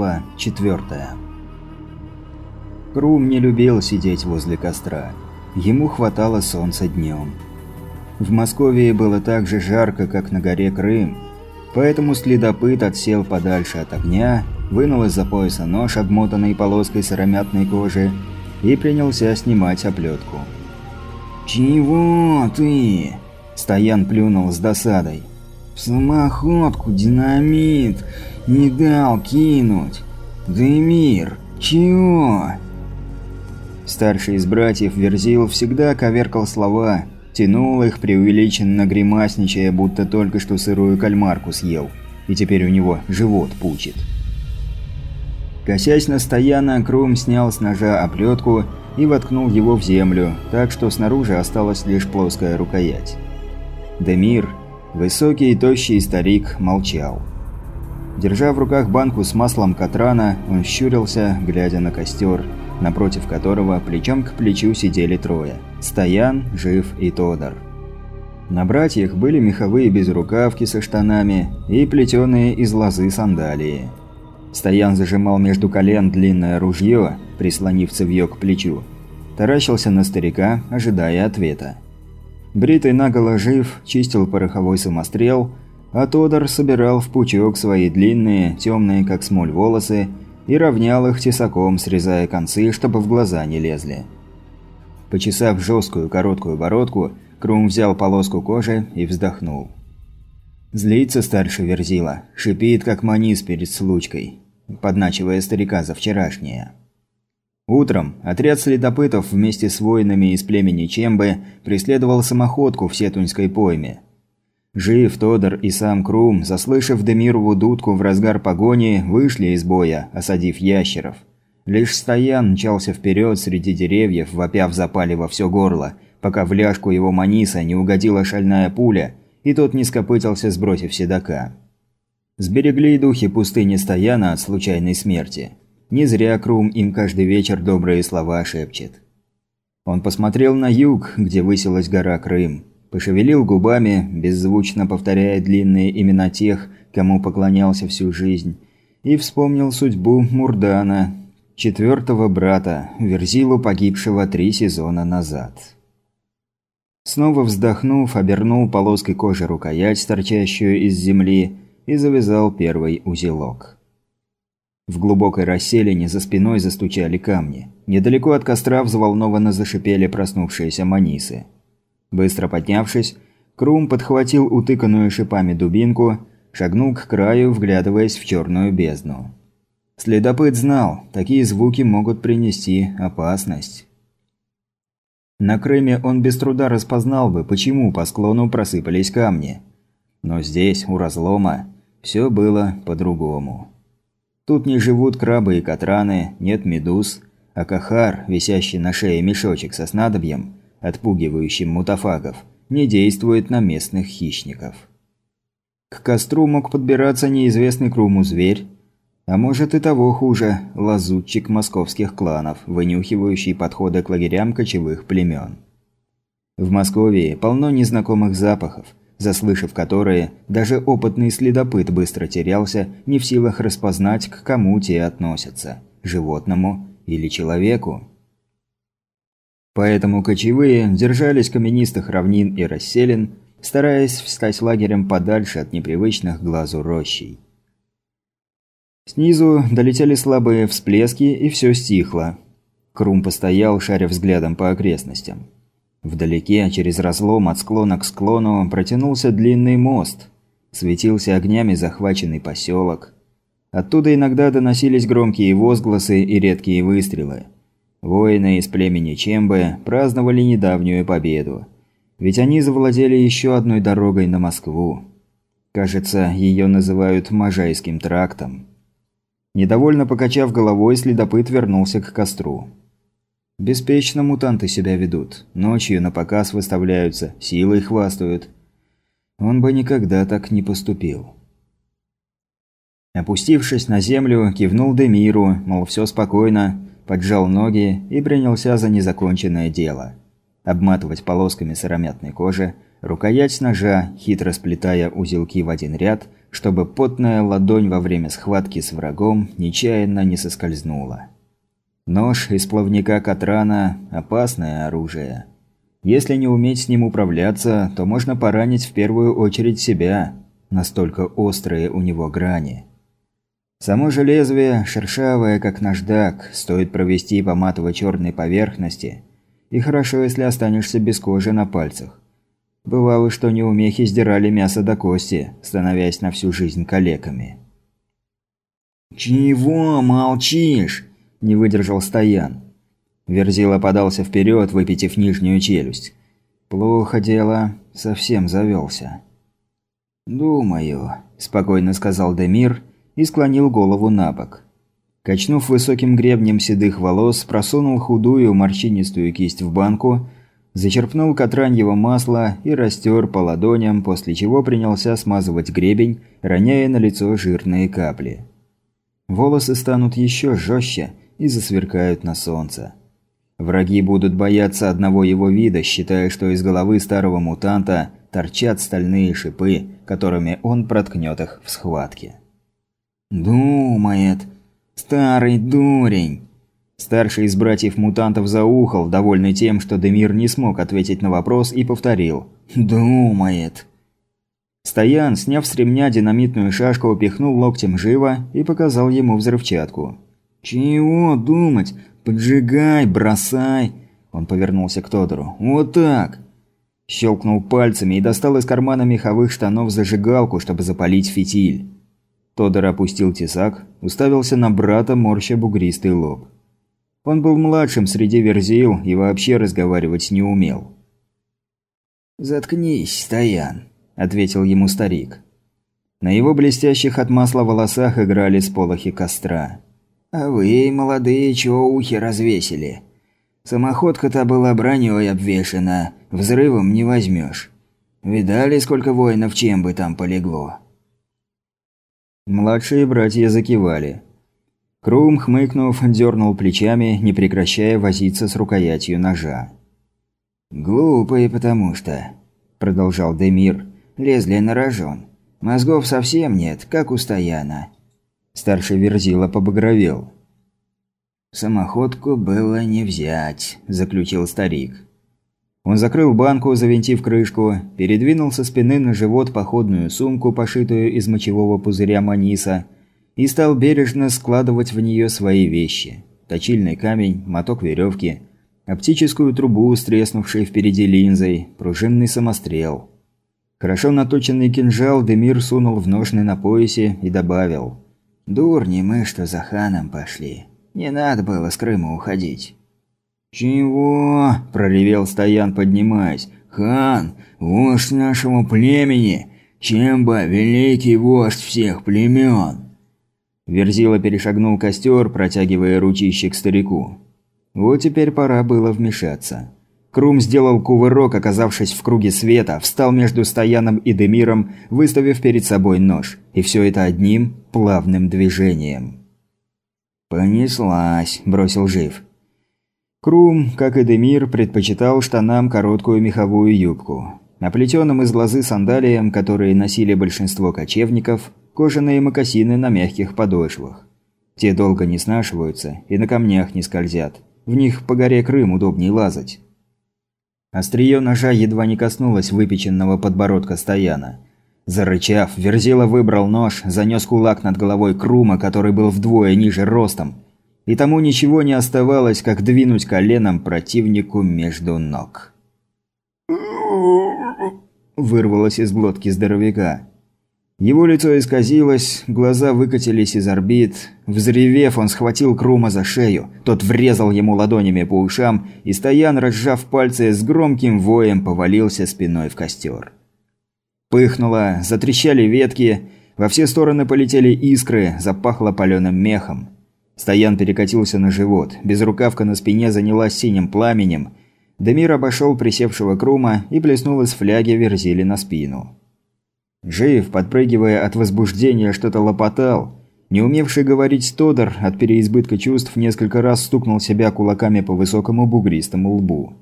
Глава 4. Крум не любил сидеть возле костра. Ему хватало солнца днем. В Москве было так же жарко, как на горе Крым, поэтому следопыт отсел подальше от огня, вынул из-за пояса нож, обмотанный полоской сыромятной кожи, и принялся снимать оплетку. «Чего ты?» – Стоян плюнул с досадой. «В самоходку динамит не дал кинуть. Демир, чего?» Старший из братьев Верзил всегда коверкал слова, тянул их, преувеличенно гримасничая, будто только что сырую кальмарку съел, и теперь у него живот пучит. Косясь на стояна, Крум снял с ножа оплетку и воткнул его в землю, так что снаружи осталась лишь плоская рукоять. Демир, высокий и тощий старик, молчал. Держа в руках банку с маслом Катрана, он щурился, глядя на костер, напротив которого плечом к плечу сидели трое – Стоян, Жив и Тодор. На братьях были меховые безрукавки со штанами и плетеные из лозы сандалии. Стоян зажимал между колен длинное ружье, прислонив цевьё к плечу. Таращился на старика, ожидая ответа. Бритый наголо жив, чистил пороховой самострел, а Тодор собирал в пучок свои длинные, темные как смоль волосы и равнял их тесаком, срезая концы, чтобы в глаза не лезли. Почесав жесткую короткую бородку, Крум взял полоску кожи и вздохнул. Злится старший Верзила, шипит, как манис перед случкой, подначивая старика за вчерашнее. Утром отряд следопытов вместе с воинами из племени Чембы преследовал самоходку в Сетуньской пойме – Жив, Тодор и сам Крум, заслышав Демирову дудку в разгар погони, вышли из боя, осадив ящеров. Лишь Стоян мчался вперед среди деревьев, вопя в запале во все горло, пока в ляжку его маниса не угодила шальная пуля, и тот не скопытился, сбросив седока. Сберегли духи пустыни Стояна от случайной смерти. Не зря Крум им каждый вечер добрые слова шепчет. Он посмотрел на юг, где высилась гора Крым. Пошевелил губами, беззвучно повторяя длинные имена тех, кому поклонялся всю жизнь, и вспомнил судьбу Мурдана, четвертого брата, Верзилу погибшего три сезона назад. Снова вздохнув, обернул полоской кожи рукоять, торчащую из земли, и завязал первый узелок. В глубокой расселине за спиной застучали камни. Недалеко от костра взволнованно зашипели проснувшиеся манисы. Быстро поднявшись, Крум подхватил утыканную шипами дубинку, шагнул к краю, вглядываясь в черную бездну. Следопыт знал, такие звуки могут принести опасность. На Крыме он без труда распознал бы, почему по склону просыпались камни. Но здесь, у разлома, все было по-другому. Тут не живут крабы и катраны, нет медуз, а кахар, висящий на шее мешочек со снадобьем, отпугивающим мутафагов, не действует на местных хищников. К костру мог подбираться неизвестный Круму зверь, а может и того хуже – лазутчик московских кланов, вынюхивающий подходы к лагерям кочевых племен. В Москве полно незнакомых запахов, заслышав которые, даже опытный следопыт быстро терялся, не в силах распознать, к кому те относятся – животному или человеку. Поэтому кочевые держались каменистых равнин и расселин, стараясь встать лагерем подальше от непривычных глазу рощей. Снизу долетели слабые всплески, и все стихло. Крум постоял, шаря взглядом по окрестностям. Вдалеке, через разлом от склона к склону, протянулся длинный мост. Светился огнями захваченный поселок. Оттуда иногда доносились громкие возгласы и редкие выстрелы. Воины из племени Чембы праздновали недавнюю победу. Ведь они завладели еще одной дорогой на Москву. Кажется, ее называют Можайским трактом. Недовольно покачав головой, следопыт вернулся к костру. Беспечно мутанты себя ведут. Ночью на показ выставляются, силой хвастают. Он бы никогда так не поступил. Опустившись на землю, кивнул Демиру, мол, все спокойно, поджал ноги и принялся за незаконченное дело. Обматывать полосками сыромятной кожи, рукоять ножа, хитро сплетая узелки в один ряд, чтобы потная ладонь во время схватки с врагом нечаянно не соскользнула. Нож из плавника Катрана – опасное оружие. Если не уметь с ним управляться, то можно поранить в первую очередь себя, настолько острые у него грани. Само же лезвие, шершавое, как наждак, стоит провести по матово-черной поверхности, и хорошо, если останешься без кожи на пальцах. Бывало, что неумехи сдирали мясо до кости, становясь на всю жизнь калеками. «Чего молчишь?» – не выдержал Стоян. Верзила подался вперед, выпитив нижнюю челюсть. «Плохо дело, совсем завелся». «Думаю», – спокойно сказал Демир и склонил голову на бок. Качнув высоким гребнем седых волос, просунул худую морщинистую кисть в банку – зачерпнул катраньего масла и растер по ладоням, после чего принялся смазывать гребень, роняя на лицо жирные капли. Волосы станут еще жестче и засверкают на солнце. Враги будут бояться одного его вида, считая, что из головы старого мутанта торчат стальные шипы, которыми он проткнет их в схватке. «Думает, старый дурень!» Старший из братьев-мутантов заухал, довольный тем, что Демир не смог ответить на вопрос, и повторил «Думает». Стоян, сняв с ремня динамитную шашку, пихнул локтем живо и показал ему взрывчатку. «Чего думать? Поджигай, бросай!» Он повернулся к Тодору. «Вот так!» Щелкнул пальцами и достал из кармана меховых штанов зажигалку, чтобы запалить фитиль. Тодор опустил тесак, уставился на брата, морща бугристый лоб. Он был младшим среди верзил и вообще разговаривать не умел. «Заткнись, Стоян», – ответил ему старик. На его блестящих от масла волосах играли сполохи костра. «А вы, молодые, чего ухи развесили? Самоходка-то была бронёй обвешана, взрывом не возьмешь. Видали, сколько воинов чем бы там полегло?» Младшие братья закивали. Крум, хмыкнув, дернул плечами, не прекращая возиться с рукоятью ножа. «Глупые, потому что...» – продолжал Демир. «Лезли на рожон. Мозгов совсем нет, как у Стояна». Старший Верзила побагровел. «Самоходку было не взять», – заключил старик. Он закрыл банку, завинтив крышку, передвинул со спины на живот походную сумку, пошитую из мочевого пузыря маниса – и стал бережно складывать в нее свои вещи. Точильный камень, моток веревки, оптическую трубу с впереди линзой, пружинный самострел. Хорошо наточенный кинжал Демир сунул в ножны на поясе и добавил. «Дурни мы, что за ханом пошли. Не надо было с Крыма уходить». «Чего?» – проревел Стоян, поднимаясь. «Хан, вождь нашего племени, чем бы великий вождь всех племен!» Верзила перешагнул костер, протягивая ручище к старику. Вот теперь пора было вмешаться. Крум сделал кувырок, оказавшись в круге света, встал между Стояном и Демиром, выставив перед собой нож. И все это одним плавным движением. «Понеслась», – бросил Жив. Крум, как и Демир, предпочитал штанам короткую меховую юбку. Оплетенным из лозы сандалиям, которые носили большинство кочевников, кожаные мокасины на мягких подошвах. Те долго не снашиваются и на камнях не скользят. В них по горе Крым удобнее лазать. Острие ножа едва не коснулось выпеченного подбородка Стояна. Зарычав, Верзила выбрал нож, занес кулак над головой Крума, который был вдвое ниже ростом. И тому ничего не оставалось, как двинуть коленом противнику между ног. Вырвалось из глотки здоровяка. Его лицо исказилось, глаза выкатились из орбит. Взревев, он схватил Крума за шею. Тот врезал ему ладонями по ушам, и Стоян, разжав пальцы, с громким воем повалился спиной в костер. Пыхнуло, затрещали ветки, во все стороны полетели искры, запахло паленым мехом. Стоян перекатился на живот, безрукавка на спине занялась синим пламенем. Демир обошел присевшего Крума и плеснул из фляги верзили на спину. Жив, подпрыгивая от возбуждения, что-то лопотал. Не умевший говорить Тодор от переизбытка чувств несколько раз стукнул себя кулаками по высокому бугристому лбу.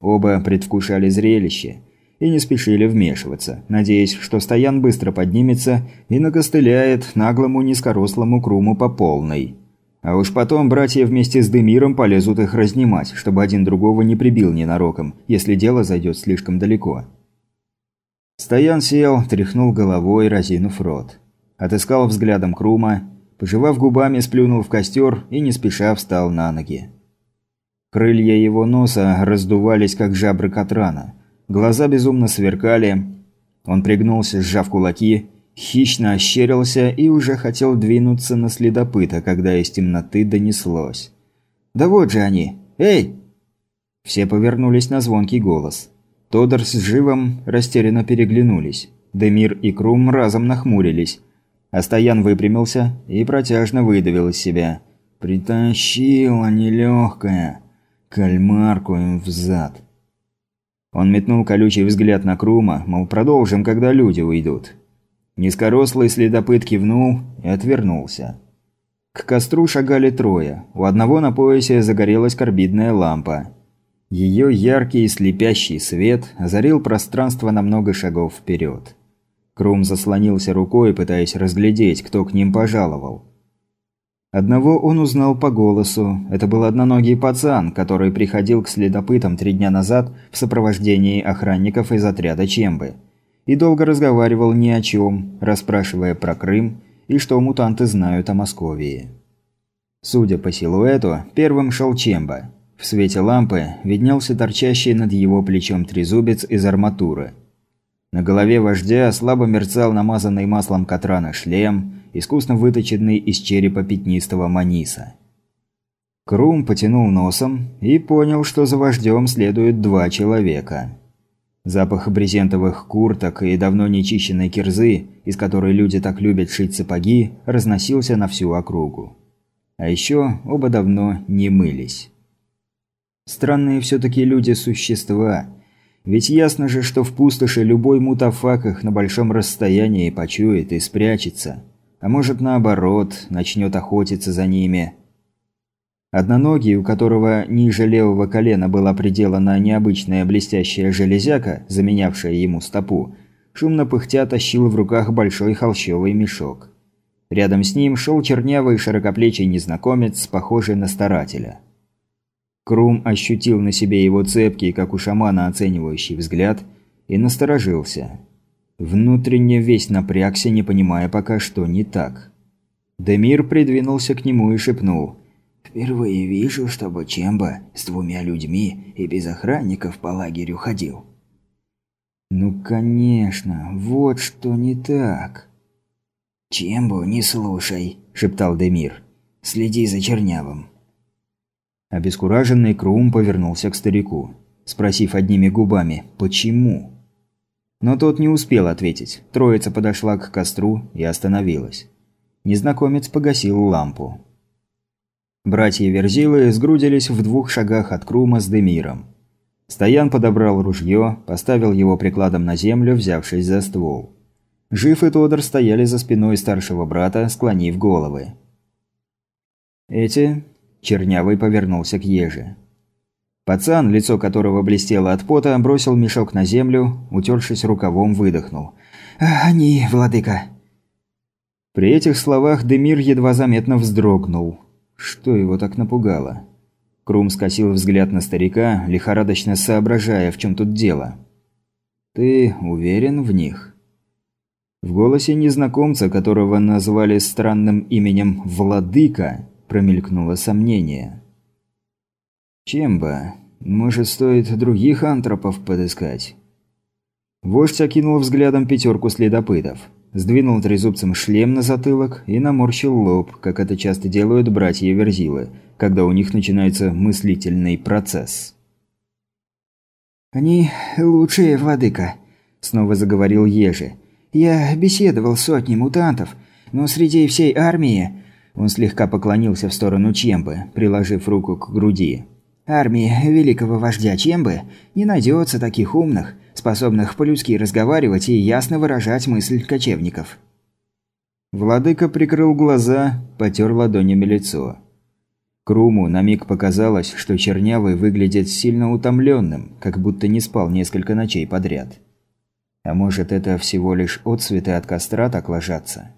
Оба предвкушали зрелище. и не спешили вмешиваться, надеясь, что Стоян быстро поднимется и накостыляет наглому низкорослому Круму по полной. А уж потом братья вместе с Демиром полезут их разнимать, чтобы один другого не прибил ненароком, если дело зайдет слишком далеко. Стоян сел, тряхнул головой, разинув рот. Отыскал взглядом Крума, пожевав губами, сплюнул в костер и не спеша встал на ноги. Крылья его носа раздувались, как жабры Катрана. Глаза безумно сверкали. Он пригнулся, сжав кулаки, хищно ощерился и уже хотел двинуться на следопыта, когда из темноты донеслось. «Да вот же они! Эй!» Все повернулись на звонкий голос. Тодор с Живом растерянно переглянулись. Демир и Крум разом нахмурились. Астоян выпрямился и протяжно выдавил из себя. «Притащила нелегкая. Кальмарку им взад». Он метнул колючий взгляд на Крума, мол, продолжим, когда люди уйдут. Низкорослый следопыт кивнул и отвернулся. К костру шагали трое. У одного на поясе загорелась карбидная лампа. Ее яркий и слепящий свет озарил пространство на много шагов вперед. Крум заслонился рукой, пытаясь разглядеть, кто к ним пожаловал. Одного он узнал по голосу. Это был одноногий пацан, который приходил к следопытам три дня назад в сопровождении охранников из отряда Чембы и долго разговаривал ни о чем, расспрашивая про Крым и что мутанты знают о Московии. Судя по силуэту, первым шел Чемба. В свете лампы виднелся торчащий над его плечом трезубец из арматуры. На голове вождя слабо мерцал намазанный маслом Катрана шлем, искусно выточенный из черепа пятнистого маниса. Крум потянул носом и понял, что за вождем следует два человека – Запах брезентовых курток и давно нечищенной кирзы, из которой люди так любят шить сапоги, разносился на всю округу. А еще оба давно не мылись. Странные все-таки люди-существа. Ведь ясно же, что в пустоши любой мутафак их на большом расстоянии почует и спрячется. А может наоборот, начнет охотиться за ними – Одноногий, у которого ниже левого колена была приделана необычная блестящая железяка, заменявшая ему стопу, шумно пыхтя тащил в руках большой холщовый мешок. Рядом с ним шел чернявый широкоплечий незнакомец, похожий на старателя. Крум ощутил на себе его цепкий, как у шамана, оценивающий взгляд, и насторожился. Внутренне весь напрягся, не понимая пока, что не так. Демир придвинулся к нему и шепнул – Впервые вижу, чтобы Чемба с двумя людьми и без охранников по лагерю ходил. Ну, конечно, вот что не так. Чембу не слушай, шептал Демир. Следи за Чернявым. Обескураженный Крум повернулся к старику, спросив одними губами «Почему?». Но тот не успел ответить. Троица подошла к костру и остановилась. Незнакомец погасил лампу. Братья Верзилы сгрудились в двух шагах от Крума с Демиром. Стоян подобрал ружье, поставил его прикладом на землю, взявшись за ствол. Жив и Тодор стояли за спиной старшего брата, склонив головы. «Эти...» – Чернявый повернулся к Еже. Пацан, лицо которого блестело от пота, бросил мешок на землю, утершись рукавом, выдохнул. «Они, владыка!» При этих словах Демир едва заметно вздрогнул. Что его так напугало? Крум скосил взгляд на старика, лихорадочно соображая, в чем тут дело. «Ты уверен в них?» В голосе незнакомца, которого назвали странным именем «Владыка», промелькнуло сомнение. «Чемба, может, стоит других антропов подыскать?» Вождь окинул взглядом пятерку следопытов сдвинул трезубцем шлем на затылок и наморщил лоб, как это часто делают братья Верзилы, когда у них начинается мыслительный процесс. «Они лучшие, владыка», – снова заговорил Ежи. «Я беседовал с сотней мутантов, но среди всей армии...» Он слегка поклонился в сторону Чембы, приложив руку к груди. «Армии великого вождя Чембы не найдется таких умных, способных по-людски разговаривать и ясно выражать мысль кочевников. Владыка прикрыл глаза, потер ладонями лицо. Круму на миг показалось, что Чернявый выглядит сильно утомленным, как будто не спал несколько ночей подряд. А может, это всего лишь отцветы от костра так ложатся?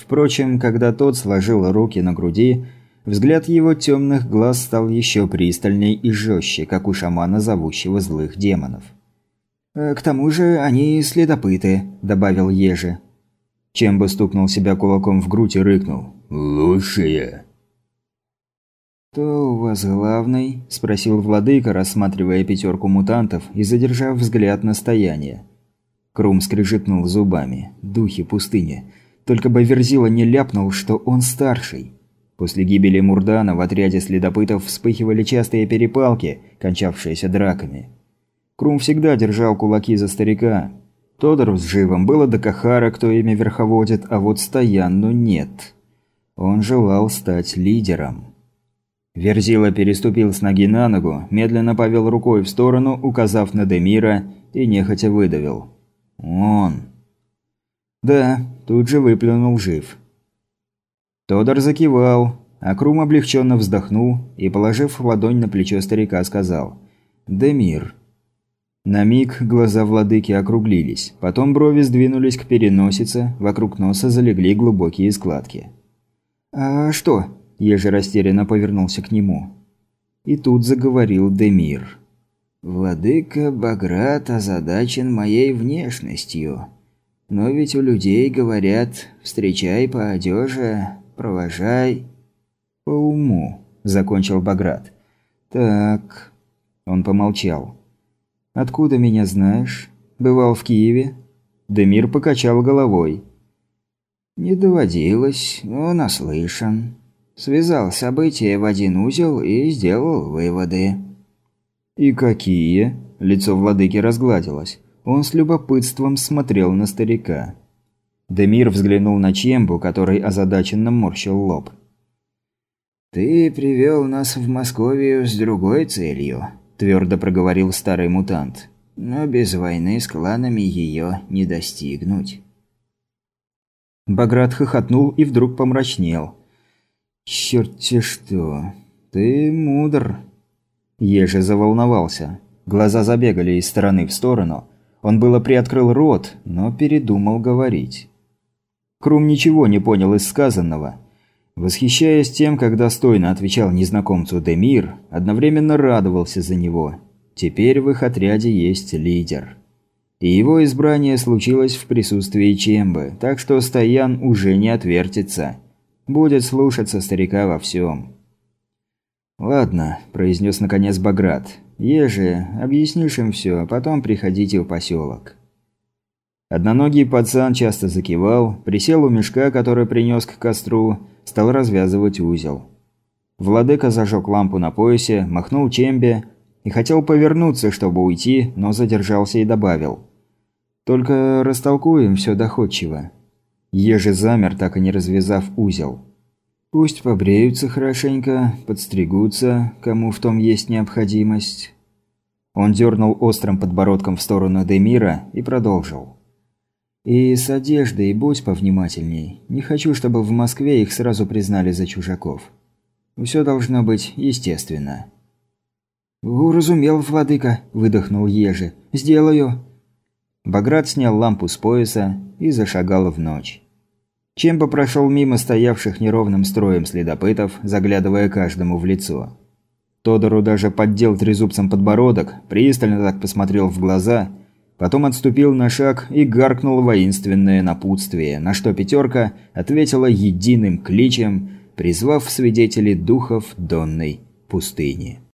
Впрочем, когда тот сложил руки на груди, взгляд его темных глаз стал еще пристальней и жестче, как у шамана, зовущего злых демонов. «Э, «К тому же они следопыты», – добавил Ежи. Чемба стукнул себя кулаком в грудь и рыкнул. «Лучшие!» «Кто у вас главный?» – спросил владыка, рассматривая пятерку мутантов и задержав взгляд на стояние. Крум скрежетнул зубами. «Духи пустыни. Только бы Верзила не ляпнул, что он старший». После гибели Мурдана в отряде следопытов вспыхивали частые перепалки, кончавшиеся драками. Крум всегда держал кулаки за старика. Тодору с Живом было до Кахара, кто ими верховодит, а вот Стоянну нет. Он желал стать лидером. Верзила переступил с ноги на ногу, медленно повел рукой в сторону, указав на Демира, и нехотя выдавил. «Он». «Да», тут же выплюнул жив. Тодор закивал, а Крум облегченно вздохнул и, положив ладонь на плечо старика, сказал «Демир». На миг глаза владыки округлились, потом брови сдвинулись к переносице, вокруг носа залегли глубокие складки. «А что?» Еже растерянно повернулся к нему. И тут заговорил Демир. «Владыка Баграт озадачен моей внешностью. Но ведь у людей говорят «встречай по одежде, провожай». «По уму», – закончил Баграт. «Так...» – он помолчал. «Откуда меня знаешь? Бывал в Киеве?» Демир покачал головой. «Не доводилось, но наслышан связал события в один узел и сделал выводы. «И какие?» – лицо владыки разгладилось. Он с любопытством смотрел на старика. Демир взглянул на Чембу, который озадаченно морщил лоб. «Ты привел нас в Московию с другой целью», – твердо проговорил старый мутант. «Но без войны с кланами ее не достигнуть». Баграт хохотнул и вдруг помрачнел – «Черт-те что! Ты мудр!» Еже заволновался. Глаза забегали из стороны в сторону. Он было приоткрыл рот, но передумал говорить. Крум ничего не понял из сказанного. Восхищаясь тем, как достойно отвечал незнакомцу Демир, одновременно радовался за него. Теперь в их отряде есть лидер. И его избрание случилось в присутствии Чембы, так что Стоян уже не отвертится – Будет слушаться старика во всем. «Ладно», – произнес наконец Баграт. «Ежи, объяснишь им все, а потом приходите в поселок». Одноногий пацан часто закивал, присел у мешка, который принес к костру, стал развязывать узел. Владыка зажег лампу на поясе, махнул чембе и хотел повернуться, чтобы уйти, но задержался и добавил. «Только растолкуем все доходчиво. Ежи замер, так и не развязав узел. Пусть побреются хорошенько, подстригутся, кому в том есть необходимость. Он дернул острым подбородком в сторону Демира и продолжил. «И с одеждой будь повнимательней. Не хочу, чтобы в Москве их сразу признали за чужаков. Все должно быть естественно». «Уразумел, владыка», – выдохнул Ежи. «Сделаю». Баграт снял лампу с пояса и зашагал в ночь. Чемба прошел мимо стоявших неровным строем следопытов, заглядывая каждому в лицо. Тодору даже поддел трезубцем подбородок, пристально так посмотрел в глаза, потом отступил на шаг и гаркнул воинственное напутствие, на что пятерка ответила единым кличем, призвав свидетелей духов Донной пустыни.